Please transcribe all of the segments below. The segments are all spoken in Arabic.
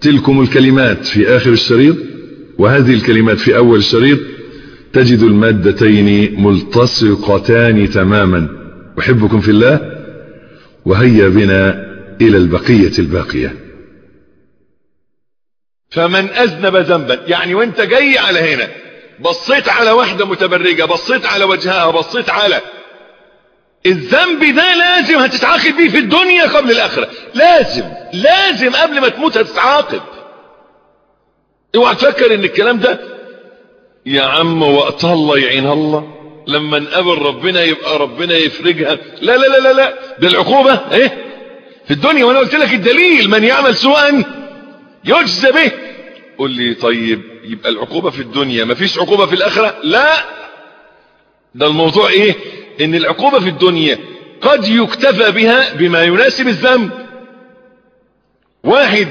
تلكم الكلمات في آخر الشريط وهذه الكلمات في أول الشريط تجد المادتين ملتصقتان تماما. أحبكم في الله وهيا بنا إلى البقية الباقية. فمن أذنب ذنبا يعني وأنت جاي على هنا بصيت على واحدة متبرجة بصيت على وجهها بصيت على الذنب ده لازم هتتعاقب بيه في الدنيا قبل الآخرة. لازم لازم قبل ما تموت هتتعاقب. اوعى تفكر إن الكلام ده يا عم وقت الله يعين الله. لما نقابل ربنا يبقى ربنا يفرجها. لا لا لا لا لا. ده العقوبة إيه؟ في الدنيا وأنا قلت لك الدليل. من يعمل سوءا يجزى به. قل لي طيب يبقى العقوبة في الدنيا مفيش عقوبة في الآخرة؟ لا. ده الموضوع إيه؟ إن العقوبة في الدنيا قد يكتفى بها بما يناسب الذنب. واحد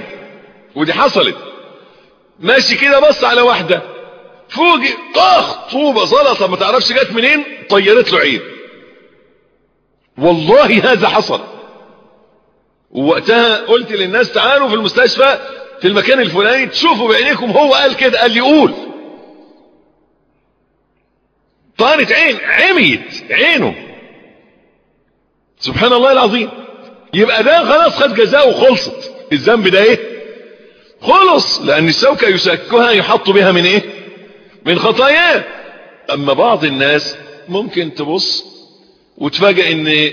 ودي حصلت. ماشي كده بص على واحدة. فوجئ طخ طوبة زلطة ما تعرفش جت منين؟ طيرت له عين. والله هذا حصل. ووقتها قلت للناس تعالوا في المستشفى في المكان الفلاني تشوفوا بعينيكم هو قال كده قال لي قول. طارت عين عميت عينه. سبحان الله العظيم. يبقى ده خلاص خد جزاء وخلصت. الذنب ده إيه؟ خلص لأن الشوكة يشكها يحط بها من إيه؟ من خطاياه أما بعض الناس ممكن تبص وتفاجئ إن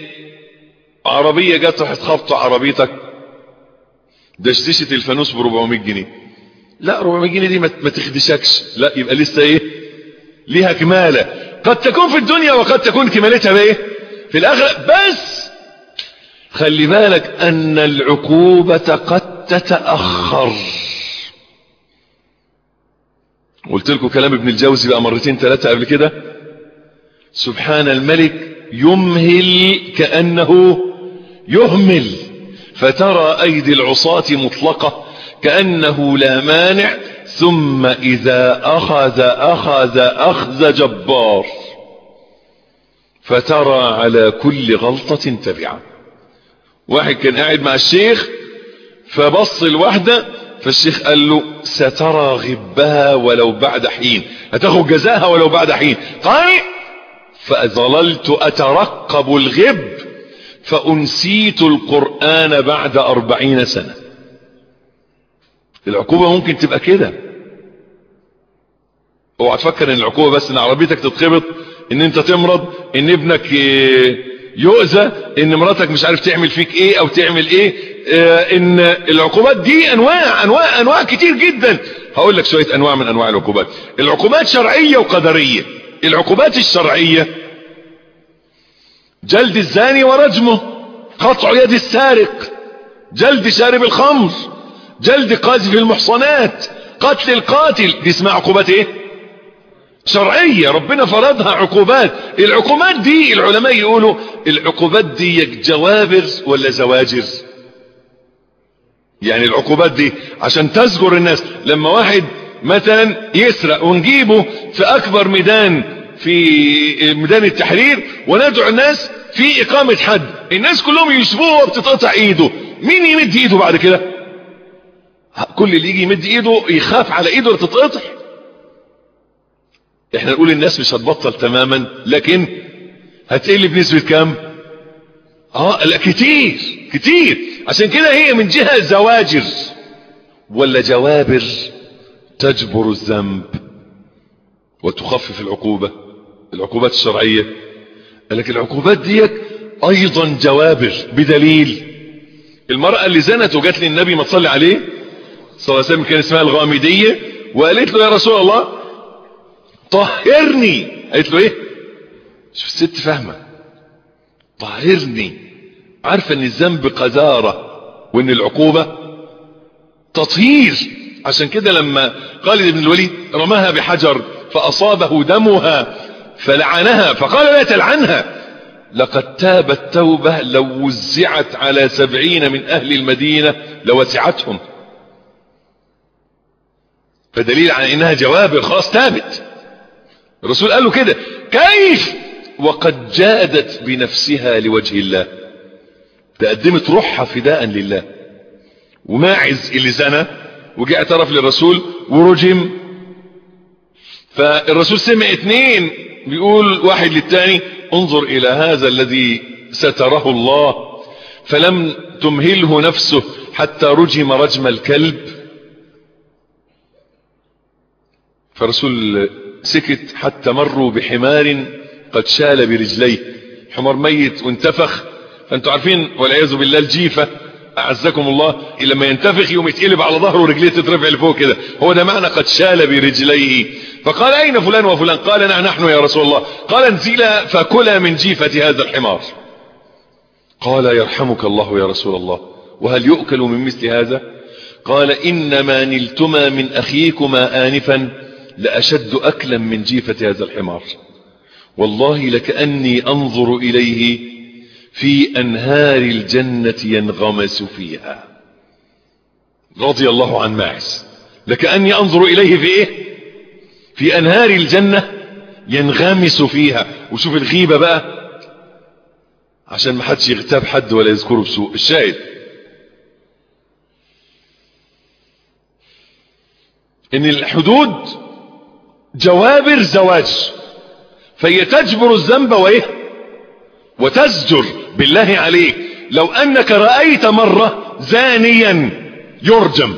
عربية جت راحت خبط عربيتك. دشدشة الفانوس ب 400 جنيه. لا 400 جنيه دي ما تخدشكش. لا يبقى لسه إيه؟ ليها كمالة. قد تكون في الدنيا وقد تكون كمالتها بإيه؟ في الآخرة. بس خلي بالك أن العقوبة قد تتأخر. قلت لكم كلام ابن الجوزي بقى مرتين ثلاثة قبل كده. سبحان الملك يمهل كأنه يهمل. فترى أيدي العصاة مطلقة كأنه لا مانع. ثم إذا أخذ أخذ أخذ جبار. فترى على كل غلطة تبعا. واحد كان قاعد مع الشيخ فبص الواحدة فالشيخ قال له سترى غبها ولو بعد حين هتاخد جزاها ولو بعد حين. قال فظللت أترقب الغب فأنسيت القرآن بعد أربعين سنة. العقوبة ممكن تبقى كده. اوعى تفكر إن العقوبة بس إن عربيتك تتخبط إن أنت تمرض. إن ابنك يؤذى إن مراتك مش عارف تعمل فيك إيه أو تعمل إيه آه إن العقوبات دي أنواع أنواع أنواع كتير جدا. هقول لك شوية أنواع من أنواع العقوبات. العقوبات شرعية وقدرية. العقوبات الشرعية جلد الزاني ورجمه قطع يد السارق جلد شارب الخمر جلد قاذف المحصنات قتل القاتل. دي اسمها عقوبات إيه؟ شرعية ربنا فرضها عقوبات. العقوبات دي العلماء يقولوا العقوبات دي جوابر ولا زواجر؟ يعني العقوبات دي عشان تزجر الناس لما واحد مثلا يسرق ونجيبه في أكبر ميدان في ميدان التحرير وندعو الناس في إقامة حد. الناس كلهم يشبوه وبتتقطع إيده. مين يمد إيده بعد كده؟ كل اللي يجي يمد إيده يخاف على إيده تتقطع؟ إحنا نقول الناس مش هتبطل تماما لكن هتقل بنسبة كام؟ آه لا كتير كتير. عشان كده هي من جهة زواجر. ولا جوابر تجبر الذنب وتخفف العقوبة العقوبات الشرعية. لكن العقوبات ديك أيضا جوابر بدليل. المرأة اللي زنت وجات للنبي ما تصلي عليه صلى الله عليه وسلم كان اسمها الغامدية وقالت له يا رسول الله طهرني قالت له إيه؟ شوف الست فاهمة. طهرني عارفة إن الذنب قذارة وإن العقوبة تطهير. عشان كده لما خالد بن الوليد رماها بحجر فأصابه دمها فلعنها. فقال لا تلعنها. لقد تابت توبة لو وزعت على سبعين من أهل المدينة لوسعتهم فدليل على إنها جوابر خلاص تابت الرسول قال له كده كيف؟ وقد جادت بنفسها لوجه الله. تقدمت روحها فداء لله. وماعز اللي زنى وجاء اعترف للرسول ورجم. فالرسول سمع اتنين بيقول واحد للتاني انظر إلى هذا الذي ستره الله فلم تمهله نفسه حتى رجم رجم الكلب. فالرسول سكت حتى مروا بحمار قد شال برجليه. حمار ميت وانتفخ. فانتوا عارفين والعياذ بالله الجيفة. أعزكم الله لما ينتفخ يوم يتقلب على ظهره ورجليه تترفع لفوق كده. هو ده معنى قد شال برجليه. فقال أين فلان وفلان؟ قال نعم نحن يا رسول الله. قال انزلا فكلا من جيفة هذا الحمار. قال يرحمك الله يا رسول الله. وهل يؤكل من مثل هذا؟ قال إنما نلتما من أخيكما انفا. لأشد أكلا من جيفة هذا الحمار. والله لكأني أنظر إليه في أنهار الجنة ينغمس فيها. رضي الله عن ماعز. لكأني أنظر إليه في إيه؟ في أنهار الجنة ينغمس فيها. وشوف الغيبة بقى. عشان ما حدش يغتاب حد ولا يذكره بسوء. الشاهد. إن الحدود جوابر زواج. فهي تجبر الذنب وإيه؟ وتزجر. بالله عليك. لو أنك رأيت مرة زانيا يرجم.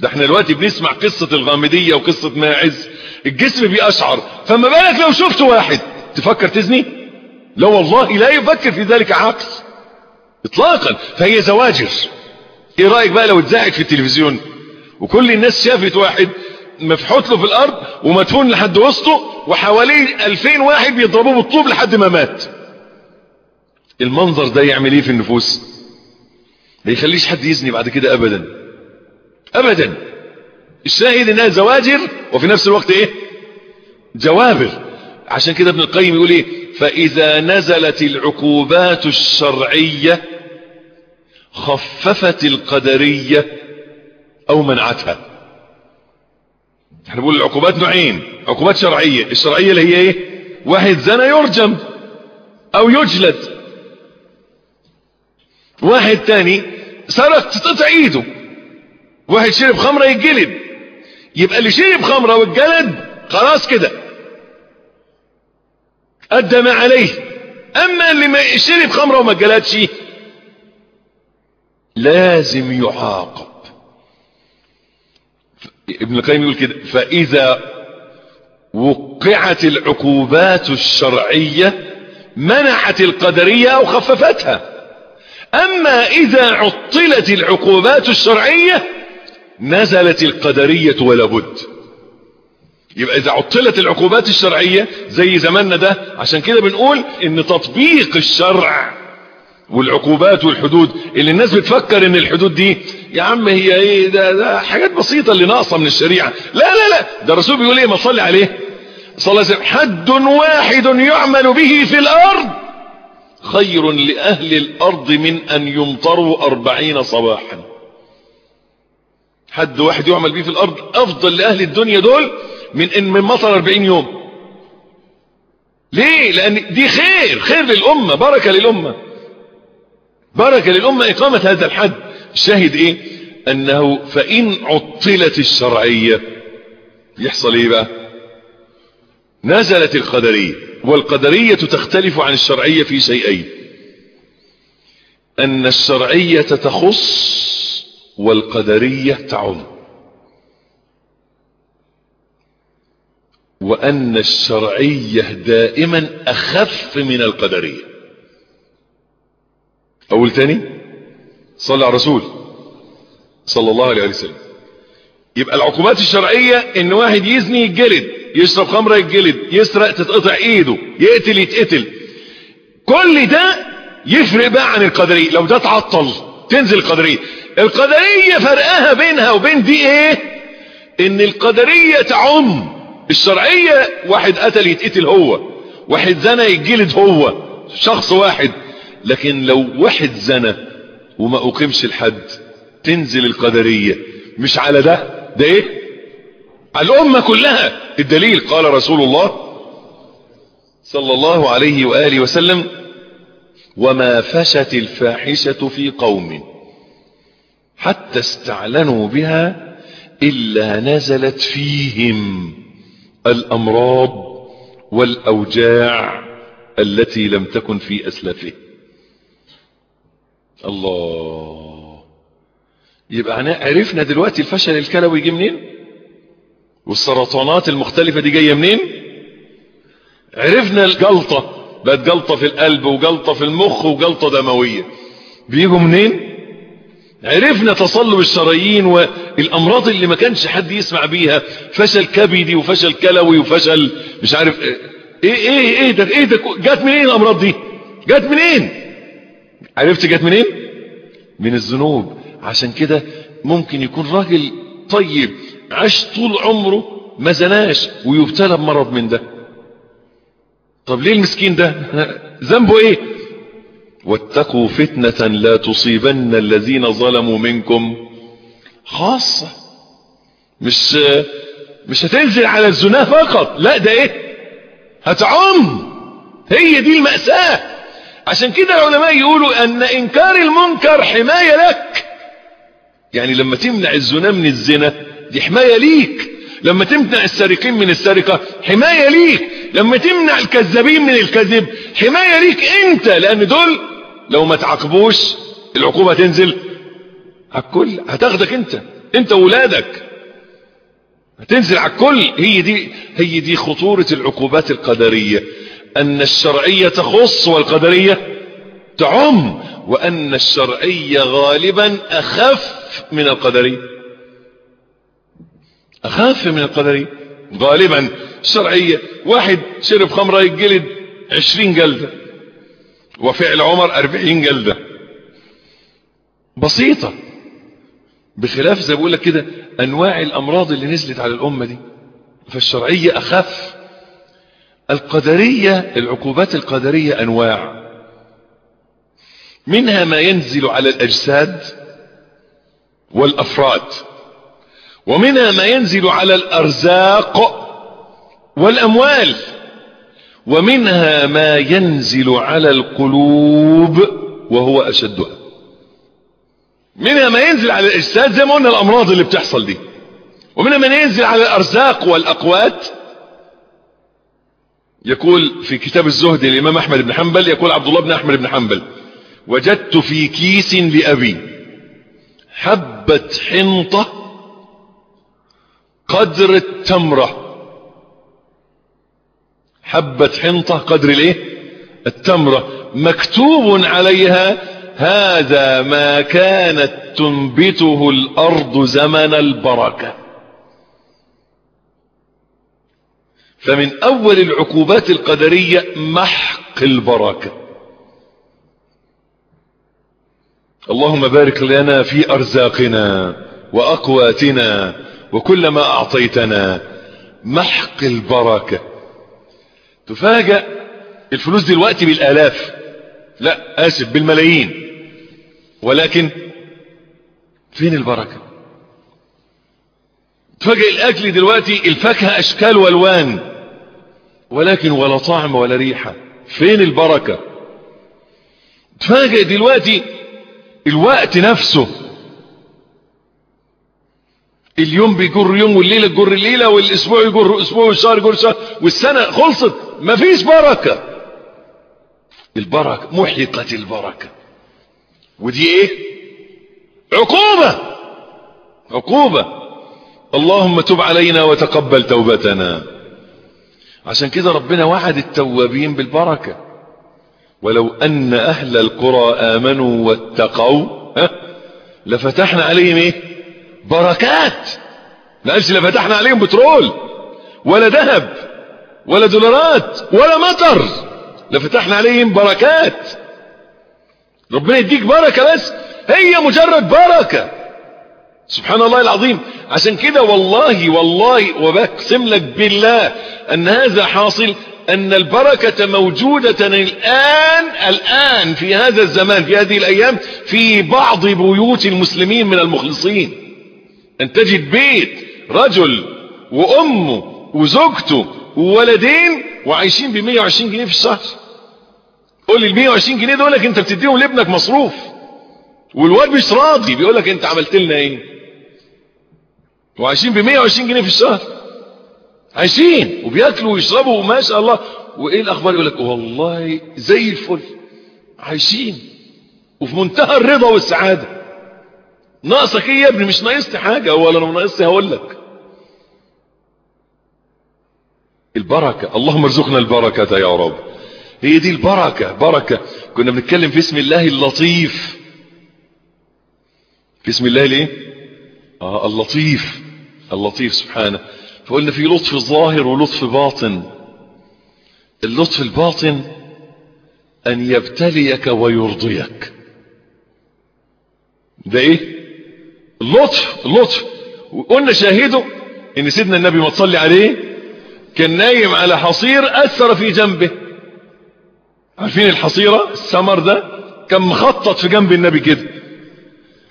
ده إحنا دلوقتي بنسمع قصة الغامدية وقصة ماعز. الجسم بيأشعر فما بالك لو شفت واحد؟ تفكر تزني؟ لا والله لا يفكر في ذلك عقل اطلاقا. فهي زواجر. إيه رأيك بقى لو اتذاعت في التلفزيون؟ وكل الناس شافت واحد مفحوط له في الأرض ومدفون لحد وسطه وحواليه ألفين واحد بيضربوه بالطوب لحد ما مات. المنظر ده يعمل إيه في النفوس؟ ما يخليش حد يزني بعد كده ابدا. ابدا. الشاهد إنها زواجر وفي نفس الوقت إيه؟ جوابر. عشان كده ابن القيم يقول إيه؟ فإذا نزلت العقوبات الشرعية خففت القدرية أو منعتها. إحنا بنقول العقوبات نوعين. عقوبات شرعية. الشرعية اللي هي إيه؟ واحد زنا يرجم أو يجلد. واحد تاني سرق تتقطع إيده. واحد شرب خمرة يتجلد يبقى اللي شرب خمرة واتجلد خلاص كده. أدى ما عليه. أما اللي ما شرب خمرة وما اتجلدش لازم يعاقب. ابن القيم يقول كده فإذا وقعت العقوبات الشرعية منعت القدرية أو خففتها. أما إذا عطلت العقوبات الشرعية نزلت القدرية ولا بد. يبقى إذا عطلت العقوبات الشرعية زي زماننا ده عشان كده بنقول إن تطبيق الشرع والعقوبات والحدود. اللي الناس بتفكر إن الحدود دي يا عم هي إيه؟ ده, ده حاجات بسيطة اللي ناقصة من الشريعة. لا لا لا. ده الرسول بيقول إيه؟ ما تصلي عليه. صلى الله عليه وسلم. حد واحد يعمل به في الأرض خير لأهل الأرض من أن يمطروا أربعين صباحا. حد واحد يعمل به في الأرض أفضل لأهل الدنيا دول من أن من مطر أربعين يوم. ليه؟ لأن دي خير خير للأمة بركة للأمة. بركة للأمة إقامة هذا الحد. الشاهد إيه؟ أنه فإن عطلت الشرعية يحصل إيه بقى؟ نزلت القدرية والقدرية تختلف عن الشرعية في شيئين. أن الشرعية تخص والقدرية تعم. وأن الشرعية دائما أخف من القدرية. أول تاني صلى على الرسول صلى الله عليه وسلم. يبقى العقوبات الشرعية إن واحد يزني يتجلد يشرب خمرة يتجلد يسرق تتقطع إيده يقتل يتقتل. كل ده يفرق بقى عن القدرية. لو ده تعطل تنزل القدرية. القدرية فرقها بينها وبين دي إيه؟ إن القدرية تعم. الشرعية واحد قتل يتقتل هو واحد زنى يتجلد هو شخص واحد. لكن لو واحد زنى وما أقيمش الحد تنزل القدرية مش على ده؟ ده إيه؟ على الأمة كلها. الدليل قال رسول الله صلى الله عليه وآله وسلم وما فشت الفاحشة في قوم حتى استعلنوا بها إلا نزلت فيهم الأمراض والأوجاع التي لم تكن في أسلافه. الله. يبقى عرفنا دلوقتي الفشل الكلوي جه منين؟ والسرطانات المختلفة دي جاية منين؟ عرفنا الجلطة. بقت جلطة في القلب وجلطة في المخ وجلطة دموية. بيجوا منين؟ عرفنا تصلب الشرايين والأمراض اللي ما كانش حد يسمع بيها. فشل كبدي وفشل كلوي وفشل مش عارف إيه إيه إيه ده إيه ده جت منين الأمراض دي؟ جت منين؟ عرفت جت منين؟ من الذنوب. عشان كده ممكن يكون راجل طيب عاش طول عمره ما زناش ويبتلى بمرض من ده. طب ليه المسكين ده؟ ذنبه إيه؟ واتقوا فتنة لا تصيبن الذين ظلموا منكم. خاصة. مش مش هتنزل على الزنا فقط. لا ده إيه؟ هتعم. هي دي المأساة. عشان كده العلماء يقولوا أن إنكار المنكر حماية لك. يعني لما تمنع الزنا من الزنا دي حماية ليك. لما تمنع السارقين من السرقة حماية ليك. لما تمنع الكذابين من الكذب حماية ليك أنت لأن دول لو ما تعاقبوش العقوبة تنزل على الكل هتاخدك أنت أنت وولادك. هتنزل على الكل. هي دي هي دي خطورة العقوبات القدرية. أن الشرعية تخص والقدرية تعم وأن الشرعية غالبا أخف من القدرية أخف من القدرية غالبا. الشرعية واحد شرب خمرة يتجلد عشرين جلدة وفعل عمر أربعين جلدة بسيطة. بخلاف زي بقول لك كده أنواع الأمراض اللي نزلت على الأمة دي فالشرعية أخف. القدرية العقوبات القدرية أنواع. منها ما ينزل على الأجساد والأفراد ومنها ما ينزل على الأرزاق والأموال ومنها ما ينزل على القلوب وهو أشدها منها ما ينزل على الأجساد زي ما قلنا الأمراض اللي بتحصل دي. ومنها ما ينزل على الأرزاق والأقوات يقول في كتاب الزهد الإمام أحمد بن حنبل يقول عبد الله بن أحمد بن حنبل وجدت في كيس لأبي حبة حنطة قدر التمرة. حبة حنطة قدر الإيه؟ التمرة. مكتوب عليها هذا ما كانت تنبته الأرض زمن البركة. فمن أول العقوبات القدرية محق البركة. اللهم بارك لنا في أرزاقنا وأقواتنا وكل ما أعطيتنا محق البركة. تفاجأ الفلوس دلوقتي بالآلاف. لا آسف بالملايين. ولكن فين البركة؟ تفاجأ الأكل دلوقتي الفاكهة أشكال وألوان. ولكن ولا طعم ولا ريحة فين البركة؟ تفاجأ دلوقتي الوقت نفسه. اليوم بيجر يوم والليلة تجر الليلة والأسبوع يجر أسبوع والشهر يجر شهر والسنة خلصت. مفيش بركة. البركة محقت البركة. ودي إيه؟ عقوبة. عقوبة. اللهم تب علينا وتقبل توبتنا. عشان كده ربنا وعد التوابين بالبركة. ولو أن أهل القرى آمنوا واتقوا ها لفتحنا عليهم إيه؟ بركات. ما قالش لفتحنا عليهم بترول ولا ذهب ولا دولارات ولا مطر. لفتحنا عليهم بركات. ربنا يديك بركة بس هي مجرد بركة. سبحان الله العظيم. عشان كده والله والله وبقسم لك بالله أن هذا حاصل أن البركة موجودة الآن الآن في هذا الزمان في هذه الأيام في بعض بيوت المسلمين من المخلصين. أن تجد بيت رجل وأمه وزوجته وولدين وعايشين ب 120 جنيه في الشهر. قول لي ال 120 جنيه دولك أنت بتديهم لابنك مصروف. والواد مش راضي بيقول لك أنت عملت لنا إيه؟ وعايشين ب 120 جنيه في الشهر. عايشين وبياكلوا ويشربوا وما شاء الله. وإيه الأخبار؟ يقول لك والله زي الفل. عايشين. وفي منتهى الرضا والسعادة. ناقصك إيه يا ابني؟ مش ناقصتي حاجة. ولا أنا ناقصتي هقول لك. البركة. اللهم ارزقنا البركة يا رب. هي دي البركة. بركة. كنا بنتكلم في اسم الله اللطيف. في اسم الله ليه؟ آه اللطيف. اللطيف سبحانه. فقلنا في لطف ظاهر ولطف باطن. اللطف الباطن أن يبتليك ويرضيك. ده إيه؟ اللطف اللطف. وقلنا شاهده إن سيدنا النبي ما تصلي عليه كان نايم على حصير أثر في جنبه. عارفين الحصيرة؟ السمر ده كان مخطط في جنب النبي كده.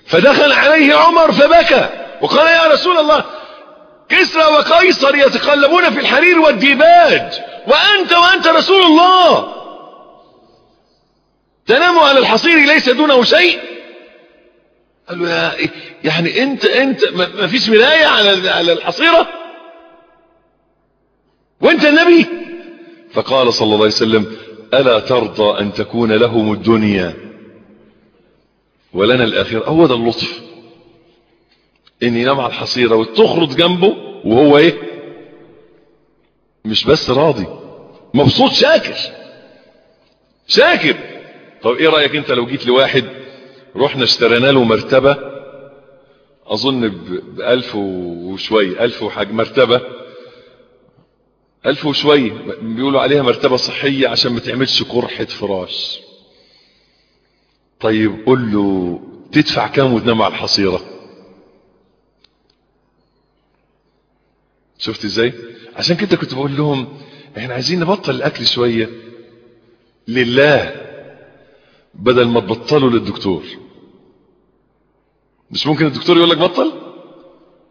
فدخل عليه عمر فبكى. وقال يا رسول الله كسرى وقيصر يتقلبون في الحرير والديباج وأنت وأنت رسول الله. تنام على الحصير ليس دونه شيء. قال له يا يعني أنت أنت ما فيش ملاية على على الحصيرة؟ وأنت النبي؟ فقال صلى الله عليه وسلم ألا ترضى أن تكون لهم الدنيا ولنا الآخرة؟ هو اللطف. ان ينام على الحصيرة وتخرج جنبه وهو إيه؟ مش بس راضي. مبسوط شاكر. شاكر. طب إيه رأيك أنت لو جيت لواحد رحنا اشترينا له مرتبة؟ أظن بألف وشوية ألف وحاج مرتبة. ألف وشوية بيقولوا عليها مرتبة صحية عشان ما تعملش قرحة فراش. طيب قول له تدفع كام وتنام على الحصيرة؟ شفت إزاي؟ عشان كده كنت بقول لهم إحنا عايزين نبطل الأكل شوية. لله بدل ما تبطلوا للدكتور. مش ممكن الدكتور يقول لك بطل؟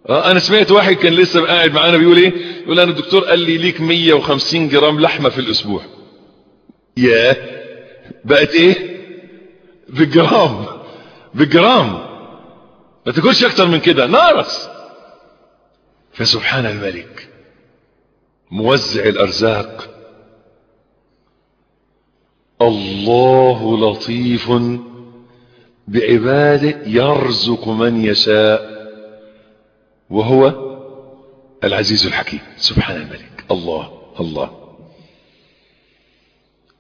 آه أنا سمعت واحد كان لسه قاعد معانا بيقول إيه؟ يقول أنا الدكتور قال لي ليك 150 جرام لحمة في الأسبوع. ياه بقت إيه؟ بالجرام. بالجرام. ما تاكلش أكتر من كده. نارس فسبحان الملك موزع الأرزاق. الله لطيف بعباده يرزق من يشاء وهو العزيز الحكيم. سبحان الملك. الله الله.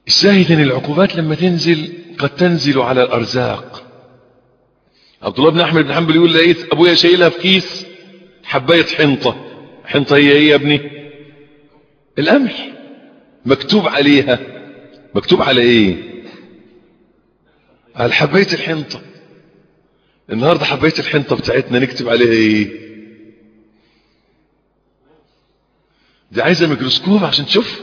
الشاهد أن العقوبات لما تنزل قد تنزل على الأرزاق. عبد الله بن أحمد بن حنبل يقول لقيت أبويا شايلها في كيس. حبايه حنطة. حنطة هي إيه يا ابني؟ القمح. مكتوب عليها. مكتوب على إيه؟ على حبايه الحنطة. النهارده حبايه الحنطة بتاعتنا نكتب عليها إيه؟ دي عايزة ميكروسكوب عشان تشوف.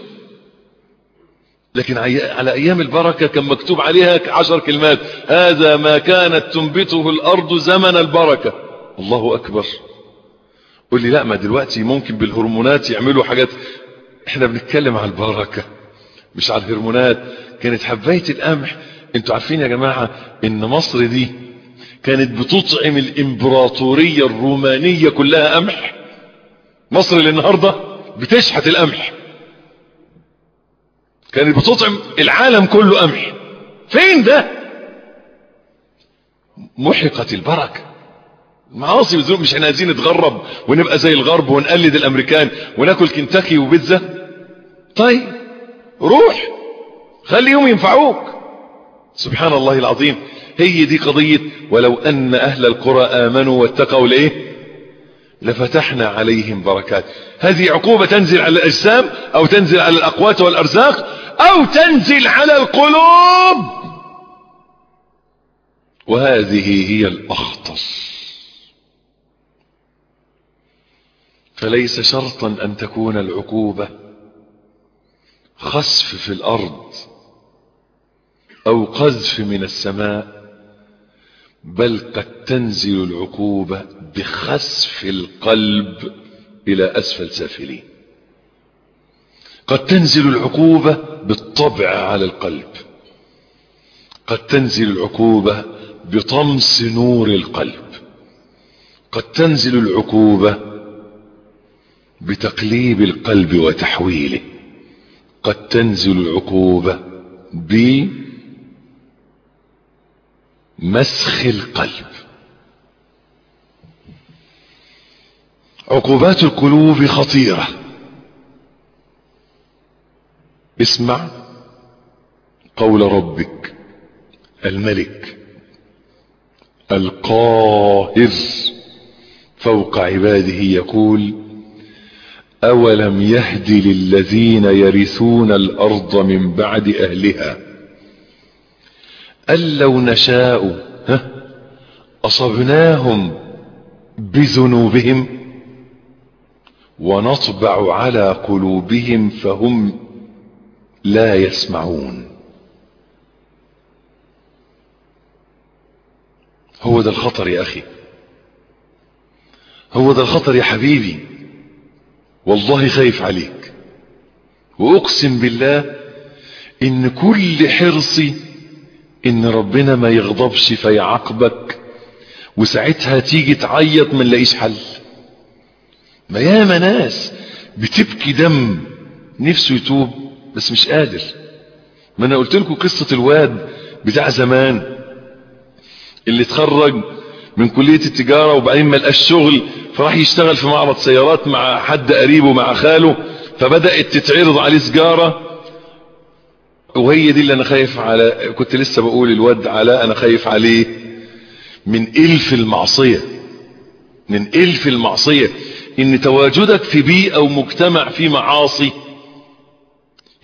لكن على أيام البركة كان مكتوب عليها عشر كلمات. هذا ما كانت تنبته الأرض زمن البركة. الله أكبر. قول لي لا ما دلوقتي ممكن بالهرمونات يعملوا حاجات. إحنا بنتكلم على البركة مش على الهرمونات. كانت حباية القمح أنتوا عارفين يا جماعة إن مصر دي كانت بتطعم الإمبراطورية الرومانية كلها قمح. مصر اللي النهارده بتشحت القمح. كانت بتطعم العالم كله قمح. فين ده؟ محقت البركة. معاصي والذنوب مش إحنا عايزين نتغرب ونبقى زي الغرب ونقلد الأمريكان وناكل كنتاكي وبيتزا؟ طيب روح خليهم ينفعوك. سبحان الله العظيم. هي دي قضية ولو أن أهل القرى آمنوا واتقوا لإيه؟ لفتحنا عليهم بركات. هذه عقوبة تنزل على الأجسام أو تنزل على الأقوات والأرزاق أو تنزل على القلوب. وهذه هي الأخطر فليس شرطا أن تكون العقوبة خسف في الأرض أو قذف من السماء بل قد تنزل العقوبة بخسف القلب إلى أسفل سافلين. قد تنزل العقوبة بالطبع على القلب. قد تنزل العقوبة بطمس نور القلب. قد تنزل العقوبة بتقليب القلب وتحويله. قد تنزل العقوبة بمسخ القلب. عقوبات القلوب خطيرة. اسمع قول ربك الملك القاهر. فوق عباده يقول أولم يهد للذين يرثون الأرض من بعد أهلها أن لو نشاء ها أصبناهم بذنوبهم ونطبع على قلوبهم فهم لا يسمعون. هو ده الخطر يا أخي. هو ده الخطر يا حبيبي. والله خايف عليك. وأقسم بالله إن كل حرصي إن ربنا ما يغضبش فيعاقبك وساعتها تيجي تعيط ما نلاقيش حل. ما ياما ناس بتبكي دم نفسه يتوب بس مش قادر. ما أنا قلت لكم قصة الواد بتاع زمان اللي اتخرج من كلية التجارة وبعدين ما لقاش شغل فراح يشتغل في معرض سيارات مع حد قريبه مع خاله فبدأت تتعرض عليه سجارة. وهي دي اللي أنا خايف على كنت لسه بقول الواد علاء أنا خايف عليه. من إلف المعصية من إلف المعصية إن تواجدك في بيئة ومجتمع فيه معاصي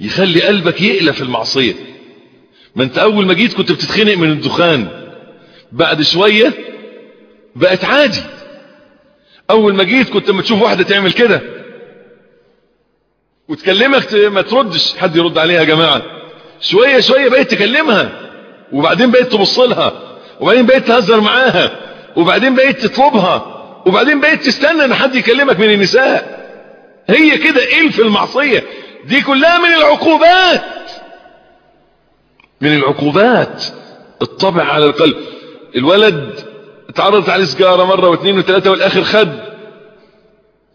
يخلي قلبك يقلى المعصية. ما أنت أول ما جيت كنت بتتخنق من الدخان. بعد شوية بقت عادي. أول ما جيت كنت لما تشوف واحدة تعمل كده. وتكلمك ما تردش حد يرد عليها يا جماعة. شوية شوية بقيت تكلمها. وبعدين بقيت تبص لها. وبعدين بقيت تهزر معاها. وبعدين بقيت تطلبها. وبعدين بقيت تستنى إن حد يكلمك من النساء. هي كده الف المعصية؟ دي كلها من العقوبات. من العقوبات. الطبع على القلب. الولد اتعرضت عليه سجارة مرة واثنين وثلاثة والآخر خد.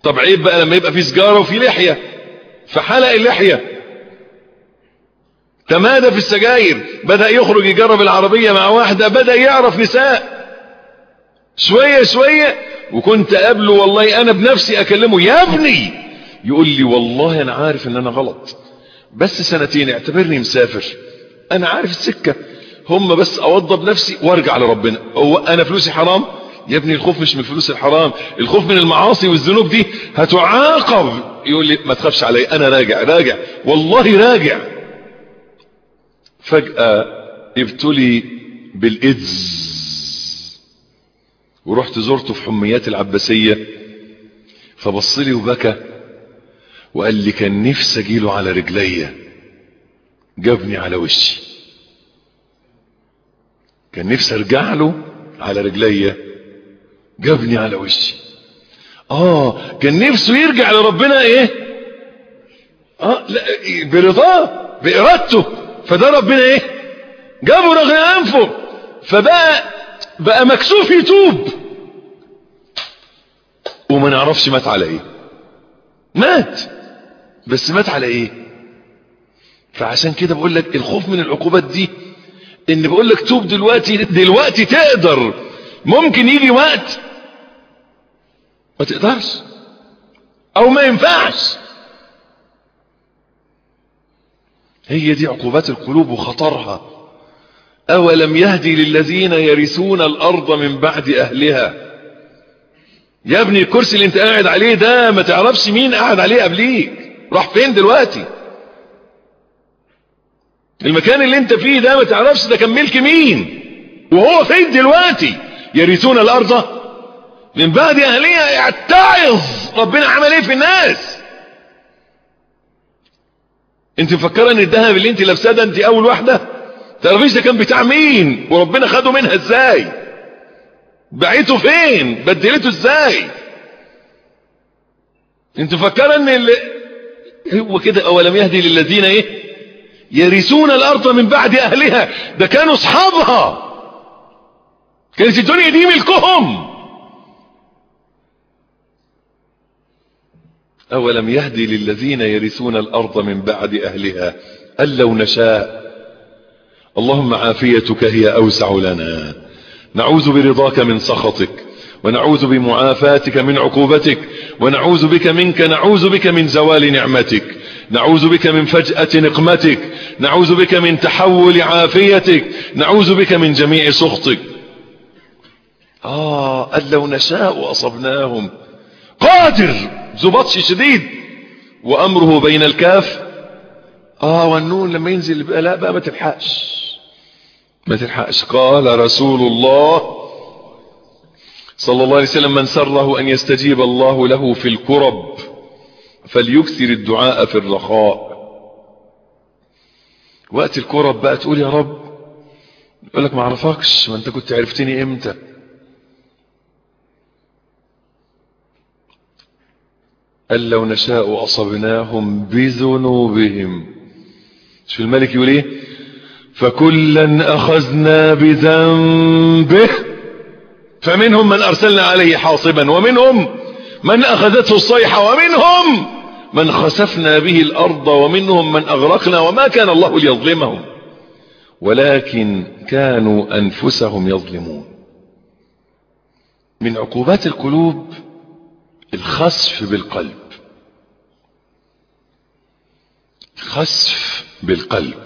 طب عيب بقى لما يبقى في سجارة وفي لحية. فحلق اللحية. تمادى في السجاير. بدأ يخرج يجرب العربية مع واحدة. بدأ يعرف نساء. شوية شوية. وكنت قبله والله أنا بنفسي أكلمه يا ابني! يقول لي والله أنا عارف إن أنا غلط. بس سنتين اعتبرني مسافر. أنا عارف السكة. هم بس أوضب نفسي وأرجع لربنا. هو أنا فلوسي حرام؟ يا ابني الخوف مش من الفلوس الحرام. الخوف من المعاصي والذنوب دي هتعاقب. يقول لي ما تخافش علي أنا راجع راجع. والله راجع. فجأة ابتلي بالإيدز. ورحت زرته في حميات العباسية. فبص لي وبكى. وقال لي كان نفسي أجيله على رجليا. جابني على وشي. كان نفسي أرجع له على رجليا جابني على وشي. آه كان نفسه يرجع لربنا إيه؟ آه لا برضاه بإرادته. فده ربنا إيه؟ جابه رغم أنفه. فبقى بقى مكسوف يتوب. وما نعرفش مات على إيه. مات. بس مات على إيه؟ فعشان كده بقول لك الخوف من العقوبات دي إن بقول لك توب دلوقتي دلوقتي تقدر. ممكن يجي وقت ما تقدرش. أو ما ينفعش. هي دي عقوبات القلوب وخطرها. أولم يهدي للذين يرثون الأرض من بعد أهلها؟ يا ابني الكرسي اللي أنت قاعد عليه ده ما تعرفش مين قاعد عليه قبليك. راح فين دلوقتي؟ المكان اللي انت فيه ده ما تعرفش ده كان ملك مين. وهو فين دلوقتي؟ يرثون الأرض. من بعد اهلها يتعظ ربنا عمل إيه في الناس؟ انت مفكرة ان الذهب اللي انت لابساه ده انت أول واحدة؟ تعرفيش ده كان بتاع مين؟ وربنا خده منها إزاي؟ بعته فين؟ بدلته إزاي؟ انت مفكرة ان اللي هو كده أولم يهدي للذين إيه؟ يرثون الأرض من بعد أهلها. ده كانوا أصحابها. كانت الدنيا دي ملكهم. أولم يهدي للذين يرثون الأرض من بعد أهلها؟ أن لو نشاء؟ اللهم عافيتك هي أوسع لنا. نعوذ برضاك من سخطك ونعوذ بمعافاتك من عقوبتك ونعوذ بك منك نعوذ بك من زوال نعمتك. نعوذ بك من فجأة نقمتك نعوذ بك من تحول عافيتك نعوذ بك من جميع سخطك. آه أن لو نشاء أصبناهم قادر! ذو بطش شديد. وأمره بين الكاف. آه والنون لما ينزل بقى لا بقى ما تلحقش. ما تلحقش. قال رسول الله صلى الله عليه وسلم من سره أن يستجيب الله له في الكرب. فليكثر الدعاء في الرخاء. وقت الكرب بقى تقول يا رب يقول لك ما أعرفكش ما أنت كنت عرفتني إمتى؟ قال لو نشاء أصبناهم بذنوبهم. شو الملك يقول إيه؟ فكلا أخذنا بذنبه فمنهم من أرسلنا عليه حاصبا ومنهم من أخذته الصيحة ومنهم من خسفنا به الأرض ومنهم من أغرقنا وما كان الله ليظلمهم. ولكن كانوا أنفسهم يظلمون. من عقوبات القلوب الخسف بالقلب. خسف بالقلب.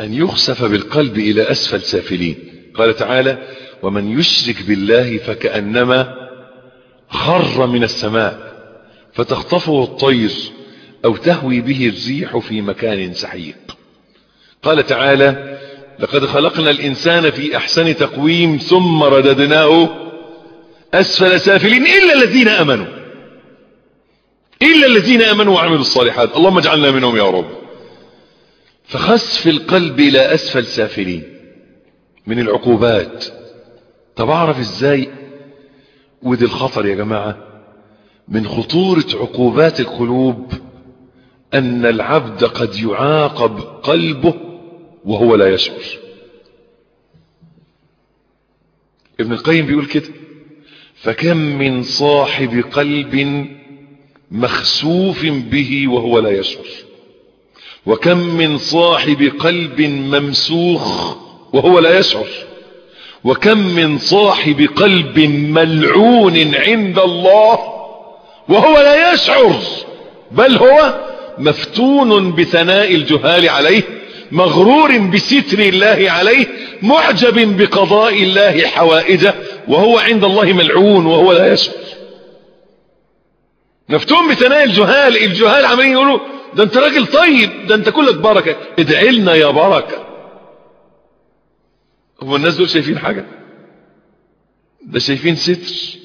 أن يخسف بالقلب إلى أسفل سافلين. قال تعالى ومن يشرك بالله فكأنما خر من السماء. فتخطفه الطير أو تهوي به الريح في مكان سحيق. قال تعالى لقد خلقنا الإنسان في أحسن تقويم ثم رددناه أسفل سافلين إلا الذين أمنوا. إلا الذين أمنوا وعملوا الصالحات. اللهم اجعلنا منهم يا رب. فخسف القلب إلى أسفل سافلين. من العقوبات. طب أعرف إزاي؟ ودي الخطر يا جماعة. من خطورة عقوبات القلوب أن العبد قد يعاقب قلبه وهو لا يشعر. ابن القيم بيقول كده فكم من صاحب قلب مخسوف به وهو لا يشعر وكم من صاحب قلب ممسوخ وهو لا يشعر وكم من صاحب قلب ملعون عند الله وهو لا يشعر بل هو مفتون بثناء الجهال عليه مغرور بستر الله عليه معجب بقضاء الله حوائجه وهو عند الله ملعون وهو لا يشعر. مفتون بثناء الجهال الجهال عمالين يقولوا ده انت راجل طيب ده انت كلك بركة ادعي لنا يا بركة. هو الناس دول شايفين حاجة؟ ده شايفين ستر.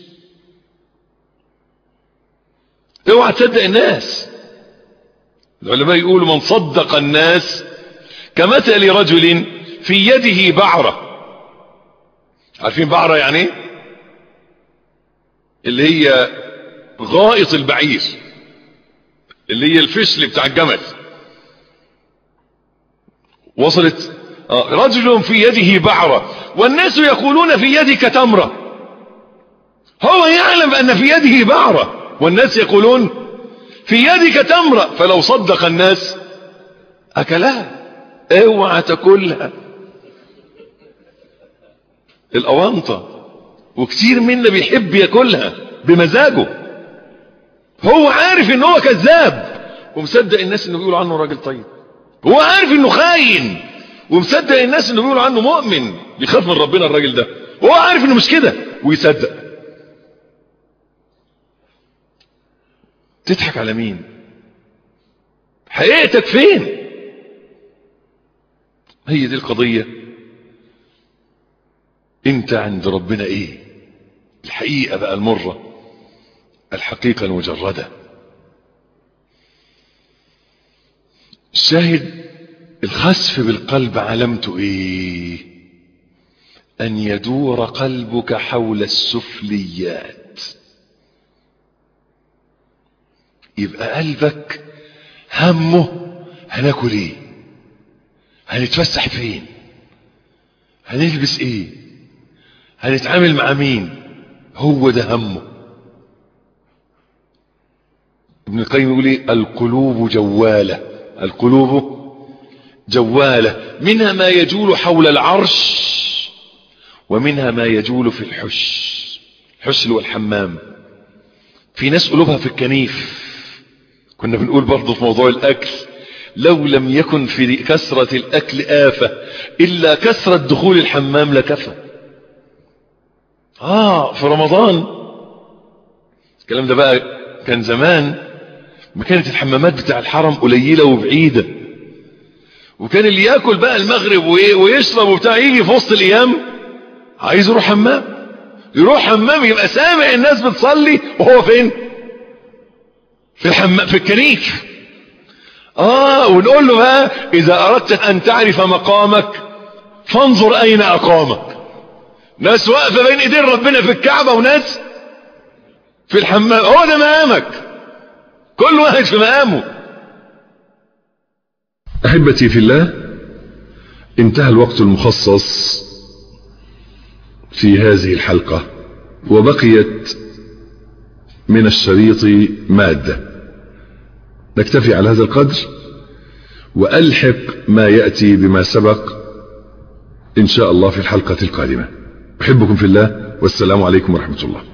اوعى تصدق الناس. العلماء يقولوا من صدق الناس كمثل رجل في يده بعرة. عارفين بعرة يعني إيه؟ اللي هي غائط البعير. اللي هي الفشل بتاع الجمل. وصلت؟ آه رجل في يده بعرة. والناس يقولون في يدك تمرة. هو يعلم أن في يده بعرة. والناس يقولون في يدك تمرة فلو صدق الناس أكلها؟ اوعى تاكلها. الأوانطة وكتير منا بيحب ياكلها بمزاجه. هو عارف إن هو كذاب ومصدق الناس إنه بيقولوا عنه راجل طيب. هو عارف إنه خاين ومصدق الناس إنه بيقولوا عنه مؤمن بيخاف من ربنا الراجل ده. هو عارف إنه مش كده ويصدق. تضحك على مين؟ حقيقتك فين؟ هي دي القضية. انت عند ربنا إيه؟ الحقيقة بقى المرة الحقيقة المجردة. الشاهد الخسف بالقلب علامته إيه؟ أن يدور قلبك حول السفليات. يبقى قلبك همه هناكل إيه؟ هنتفسح فين؟ هنلبس إيه؟ هنتعامل مع مين؟ هو ده همه. ابن القيم يقول إيه؟ القلوب جوالة. القلوب جوالة. منها ما يجول حول العرش ومنها ما يجول في الحش. الحش اللي هو الحمام في ناس قلوبها في الكنيف. كنا بنقول برضه في موضوع الأكل لو لم يكن في كثرة الأكل آفة إلا كثرة دخول الحمام لكفى آه في رمضان. الكلام ده بقى كان زمان ما كانت الحمامات بتاع الحرم قليلة وبعيدة. وكان اللي ياكل بقى المغرب ويشرب وبتاع يجي في وسط الأيام عايز يروح حمام. يروح حمام يبقى سامع الناس بتصلي وهو فين؟ في الحمام في الكنيف آه ونقول له بقى إذا أردت أن تعرف مقامك فانظر أين أقامك. ناس واقفة بين إيدين ربنا في الكعبة وناس في الحمام. هو ده مقامك. كل واحد في مقامه. أحبتي في الله انتهى الوقت المخصص في هذه الحلقة وبقيت من الشريط مادة. نكتفي على هذا القدر وألحق ما يأتي بما سبق إن شاء الله في الحلقة القادمة. أحبكم في الله والسلام عليكم ورحمة الله.